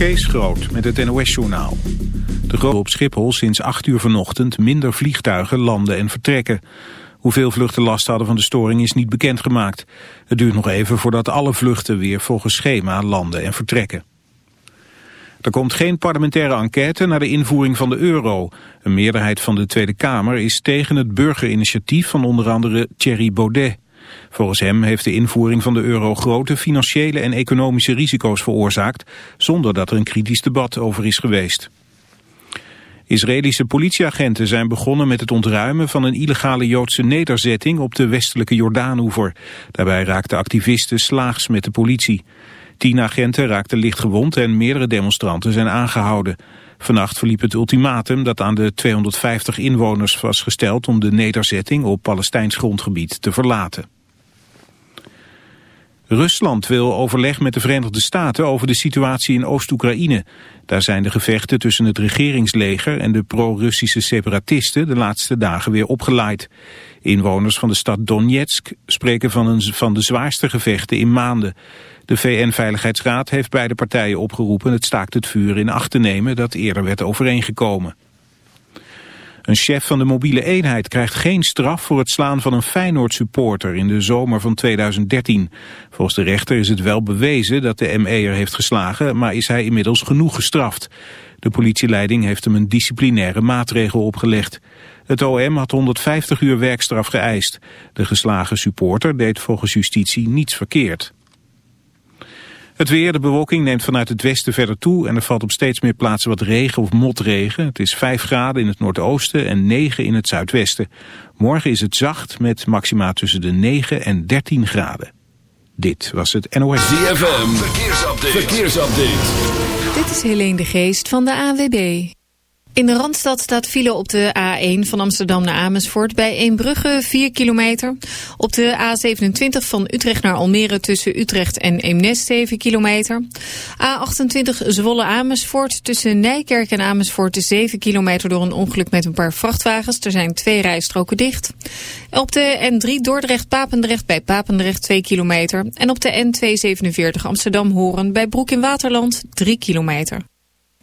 Kees Groot met het NOS-journaal. De groep op Schiphol sinds 8 uur vanochtend minder vliegtuigen landen en vertrekken. Hoeveel vluchten last hadden van de storing is niet bekendgemaakt. Het duurt nog even voordat alle vluchten weer volgens schema landen en vertrekken. Er komt geen parlementaire enquête naar de invoering van de euro. Een meerderheid van de Tweede Kamer is tegen het burgerinitiatief van onder andere Thierry Baudet. Volgens hem heeft de invoering van de euro grote financiële en economische risico's veroorzaakt, zonder dat er een kritisch debat over is geweest. Israëlische politieagenten zijn begonnen met het ontruimen van een illegale Joodse nederzetting op de westelijke Jordaanoever. Daarbij raakten activisten slaags met de politie. Tien agenten raakten licht gewond en meerdere demonstranten zijn aangehouden. Vannacht verliep het ultimatum dat aan de 250 inwoners was gesteld om de nederzetting op Palestijns grondgebied te verlaten. Rusland wil overleg met de Verenigde Staten over de situatie in Oost-Oekraïne. Daar zijn de gevechten tussen het regeringsleger en de pro-Russische separatisten de laatste dagen weer opgeleid. Inwoners van de stad Donetsk spreken van, een, van de zwaarste gevechten in maanden. De VN-veiligheidsraad heeft beide partijen opgeroepen het staakt het vuur in acht te nemen dat eerder werd overeengekomen. Een chef van de mobiele eenheid krijgt geen straf voor het slaan van een Feyenoord-supporter in de zomer van 2013. Volgens de rechter is het wel bewezen dat de ME'er heeft geslagen, maar is hij inmiddels genoeg gestraft. De politieleiding heeft hem een disciplinaire maatregel opgelegd. Het OM had 150 uur werkstraf geëist. De geslagen supporter deed volgens justitie niets verkeerd. Het weer, de bewolking neemt vanuit het westen verder toe en er valt op steeds meer plaatsen wat regen of motregen. Het is 5 graden in het noordoosten en 9 in het zuidwesten. Morgen is het zacht met maxima tussen de 9 en 13 graden. Dit was het NOS. ZFM, verkeersupdate. verkeersupdate. Dit is Helene de Geest van de AWB. In de Randstad staat file op de A1 van Amsterdam naar Amersfoort bij Eembrugge 4 kilometer. Op de A27 van Utrecht naar Almere tussen Utrecht en Eemnes 7 kilometer. A28 Zwolle Amersfoort tussen Nijkerk en Amersfoort 7 kilometer door een ongeluk met een paar vrachtwagens. Er zijn twee rijstroken dicht. Op de N3 Dordrecht-Papendrecht bij Papendrecht 2 kilometer. En op de N247 Amsterdam-Horen bij Broek in Waterland 3 kilometer.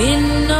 In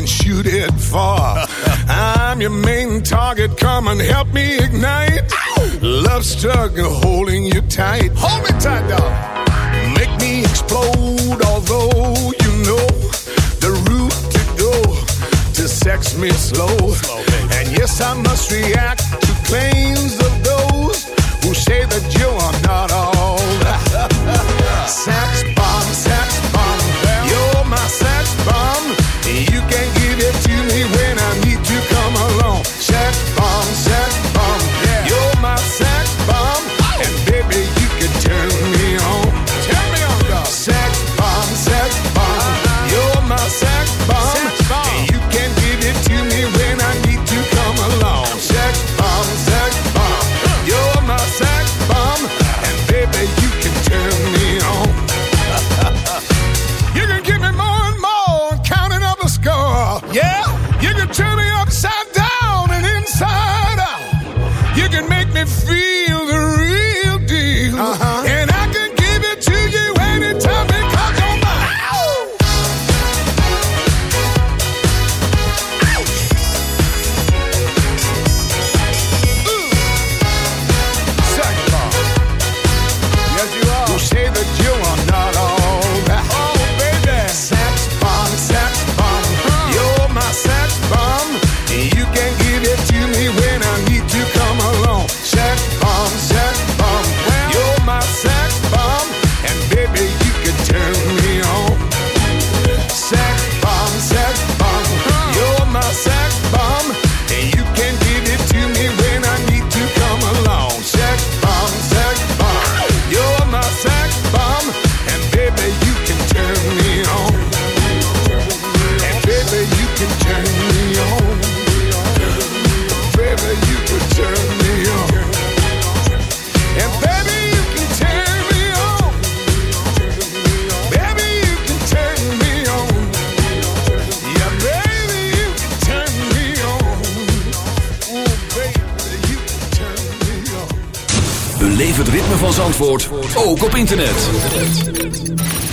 can shoot it far. I'm your main target. Come and help me ignite. Love struck holding you tight. Hold me tight, dog. Make me explode. Although you know the route to go to sex me slow. slow and yes, I must react to claims of those who say that you are not all. Sex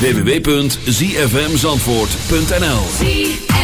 www.zfmzandvoort.nl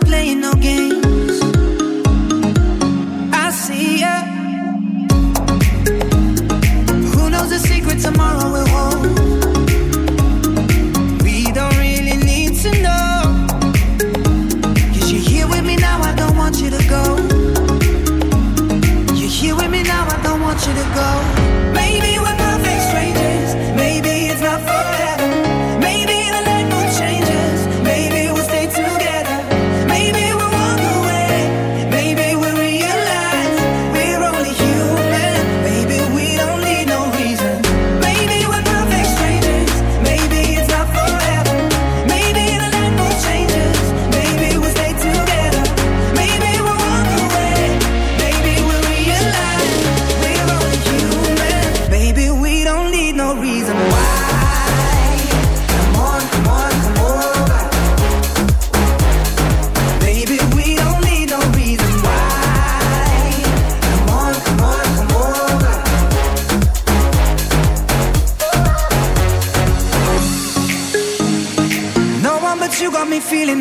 playing no games.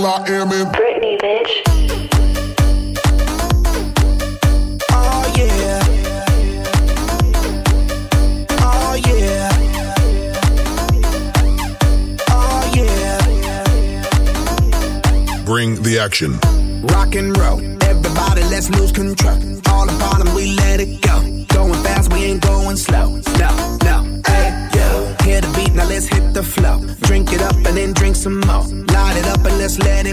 with will.i.am in Britney, bitch. Oh yeah. Oh yeah. Oh yeah. Bring the action. Rock and roll. Everybody, let's lose control. All the bottom, we let it go.